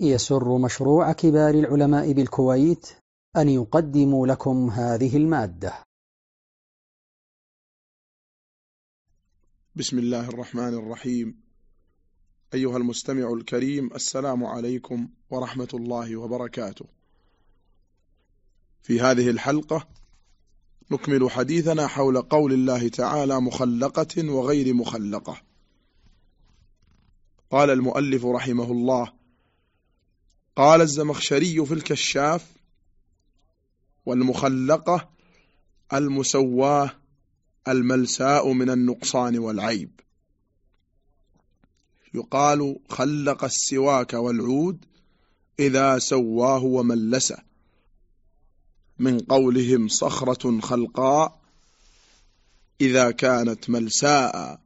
يسر مشروع كبار العلماء بالكويت أن يقدم لكم هذه المادة. بسم الله الرحمن الرحيم. أيها المستمع الكريم السلام عليكم ورحمة الله وبركاته. في هذه الحلقة نكمل حديثنا حول قول الله تعالى مخلقة وغير مخلقة. قال المؤلف رحمه الله قال الزمخشري في الكشاف والمخلقة المسواه الملساء من النقصان والعيب. يقال خلق السواك والعود إذا سواه وملسه. من قولهم صخرة خلقاء إذا كانت ملساء.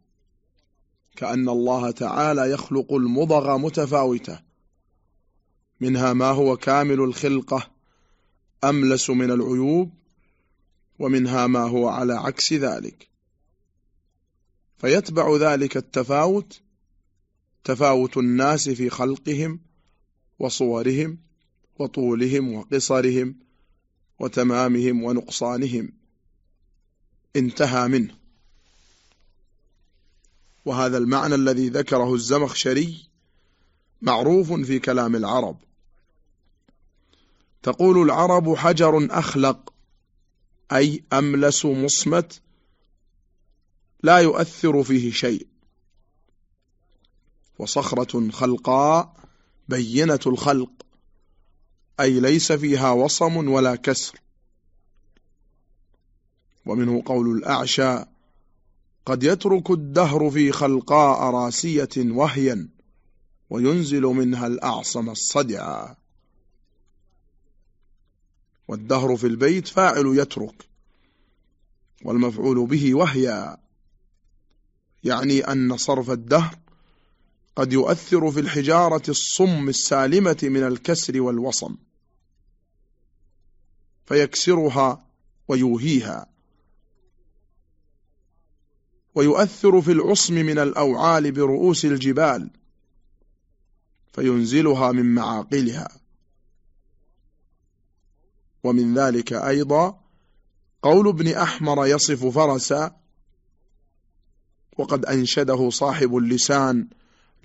كأن الله تعالى يخلق المضغ متفاوتة. منها ما هو كامل الخلقة أملس من العيوب ومنها ما هو على عكس ذلك. فيتبع ذلك التفاوت تفاوت الناس في خلقهم وصورهم وطولهم وقصرهم وتمامهم ونقصانهم. انتهى منه. وهذا المعنى الذي ذكره الزمخشري معروف في كلام العرب. تقول العرب حجر أخلق أي أملس مصمت لا يؤثر فيه شيء. وصخرة خلقاء بينة الخلق أي ليس فيها وصم ولا كسر. ومنه قول الأعشى قد يترك الدهر في خلقاء راسية وهيا وينزل منها الأعصم الصدعا والدهر في البيت فاعل يترك والمفعول به وهي يعني أن صرف الدهر قد يؤثر في الحجارة الصم السالمة من الكسر والوصم فيكسرها ويوهيها ويؤثر في العصم من الأوعال برؤوس الجبال فينزلها من معاقلها. ومن ذلك أيضا قول ابن أحمر يصف فرسا وقد أنشده صاحب اللسان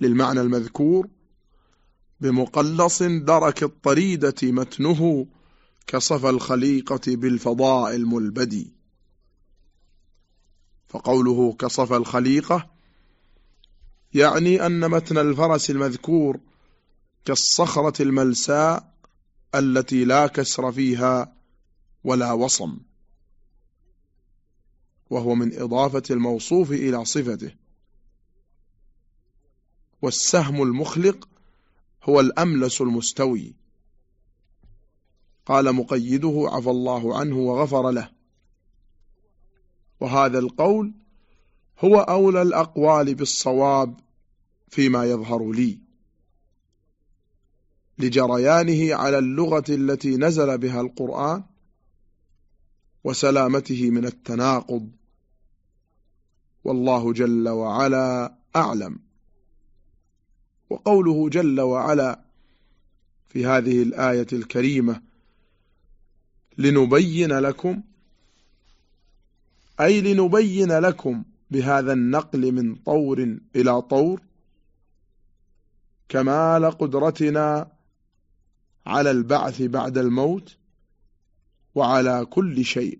للمعنى المذكور بمقلص درك الطريدة متنه كصف الخليقة بالفضاء الملبدي. فقوله كصف الخليقة يعني أن متن الفرس المذكور كالصخرة الملساء التي لا كسر فيها ولا وصم وهو من إضافة الموصوف إلى صفته. والسهم المخلق هو الأملس المستوي. قال مقيده عفى الله عنه وغفر له. وهذا القول هو أولى الأقوال بالصواب فيما يظهر لي. لجريانه على اللغة التي نزل بها القرآن وسلامته من التناقض. والله جل وعلا أعلم. وقوله جل وعلا في هذه الآية الكريمة لنبين لكم أي لنبين لكم بهذا النقل من طور إلى طور كمال قدرتنا على البعث بعد الموت وعلى كل شيء.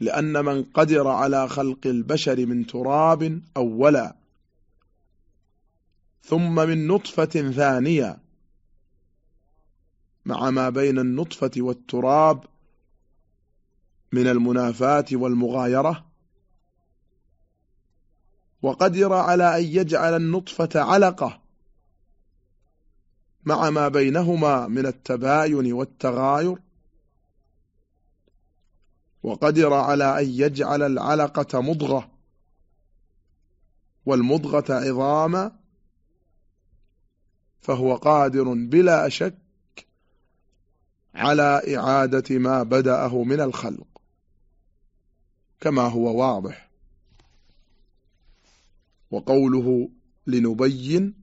لأن من قدر على خلق البشر من تراب أولا ثم من نطفة ثانية مع ما بين النطفة والتراب من المنافاة والمغايرة. وقدر على أن يجعل النطفة علقة مع ما بينهما من التباين والتغاير. وقدر على أن يجعل العلقة مضغة والمضغة عظاما فهو قادر بلا شك على إعادة ما بدأه من الخلق كما هو واضح. وقوله لنبين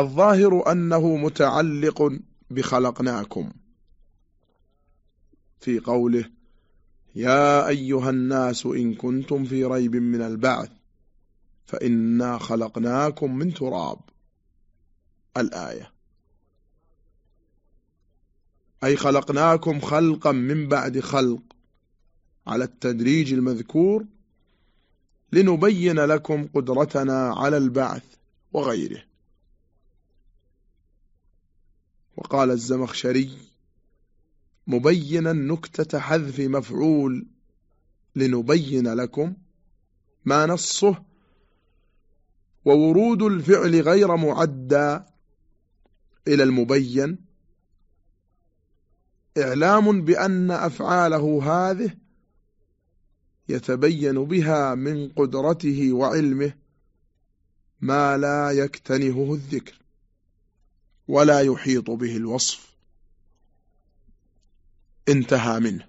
الظاهر أنه متعلق بخلقناكم. في قوله يا أيها الناس إن كنتم في ريب من البعث فإنا خلقناكم من تراب. الآية. أي خلقناكم خلقا من بعد خلق على التدريج المذكور لنبين لكم قدرتنا على البعث وغيره. وقال الزمخشري مبينا نكتة حذف مفعول لنبين لكم ما نصه وورود الفعل غير معدى إلى المبين. إعلام بأن أفعاله هذه يتبين بها من قدرته وعلمه ما لا يكتنهه الذكر. ولا يحيط به الوصف. انتهى منه.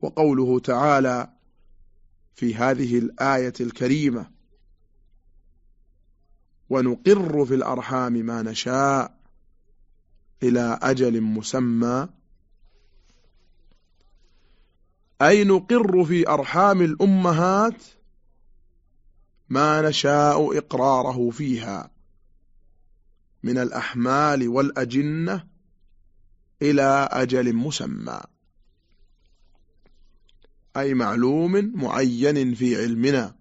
وقوله تعالى في هذه الآية الكريمة ونقر في الأرحام ما نشاء إلى أجل مسمى أي نقر في أرحام الأمهات؟ ما نشاء إقراره فيها من الأحمال والأجنة إلى أجل مسمى. أي معلوم معين في علمنا.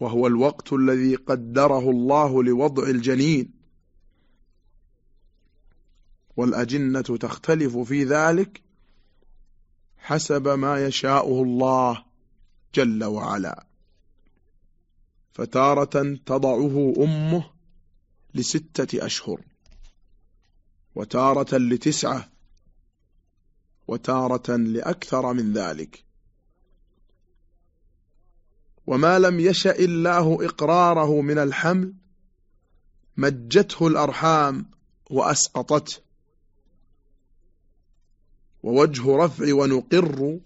وهو الوقت الذي قدره الله لوضع الجنين. والأجنة تختلف في ذلك حسب ما يشاءه الله. جل وعلا. فتارة تضعه أمه لستة أشهر وتارة لتسعة وتارة لأكثر من ذلك. وما لم يشأ الله إقراره من الحمل مجته الأرحام وأسقطته. ووجه رفع ونقر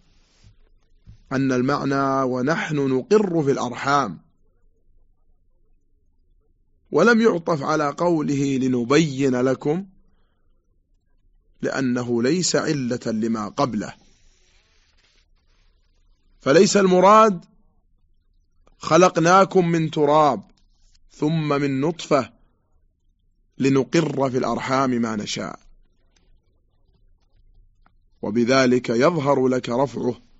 أن المعنى ونحن نقر في الأرحام. ولم يعطف على قوله لنبين لكم لأنه ليس علة لما قبله. فليس المراد خلقناكم من تراب ثم من نطفة لنقر في الأرحام ما نشاء. وبذلك يظهر لك رفعه.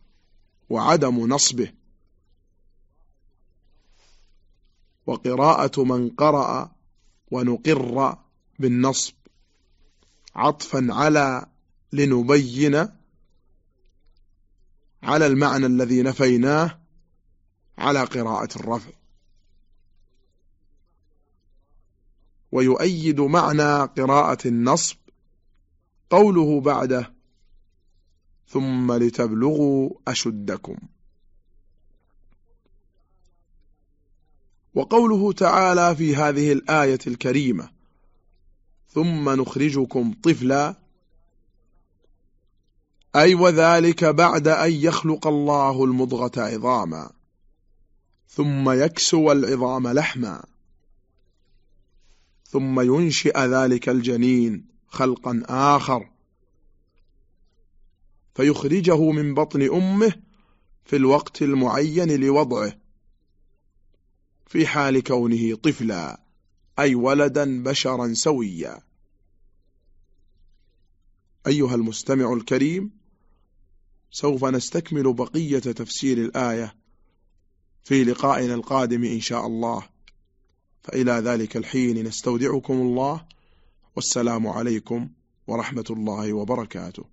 وعدم نصبه. وقراءة من قرأ ونقر بالنصب. عطفا على لنبين على المعنى الذي نفيناه على قراءة الرفع. ويؤيد معنى قراءة النصب قوله بعده ثم لتبلغوا أشدكم. وقوله تعالى في هذه الآية الكريمة ثم نخرجكم طفلا. أي وذلك بعد أن يخلق الله المضغة عظاما ثم يكسو العظام لحما ثم ينشئ ذلك الجنين خلقا آخر. فيخرجه من بطن أمه في الوقت المعين لوضعه. في حال كونه طفلا أي ولدا بشرا سويا. أيها المستمع الكريم سوف نستكمل بقية تفسير الآية في لقائنا القادم إن شاء الله. فإلى ذلك الحين نستودعكم الله والسلام عليكم ورحمة الله وبركاته.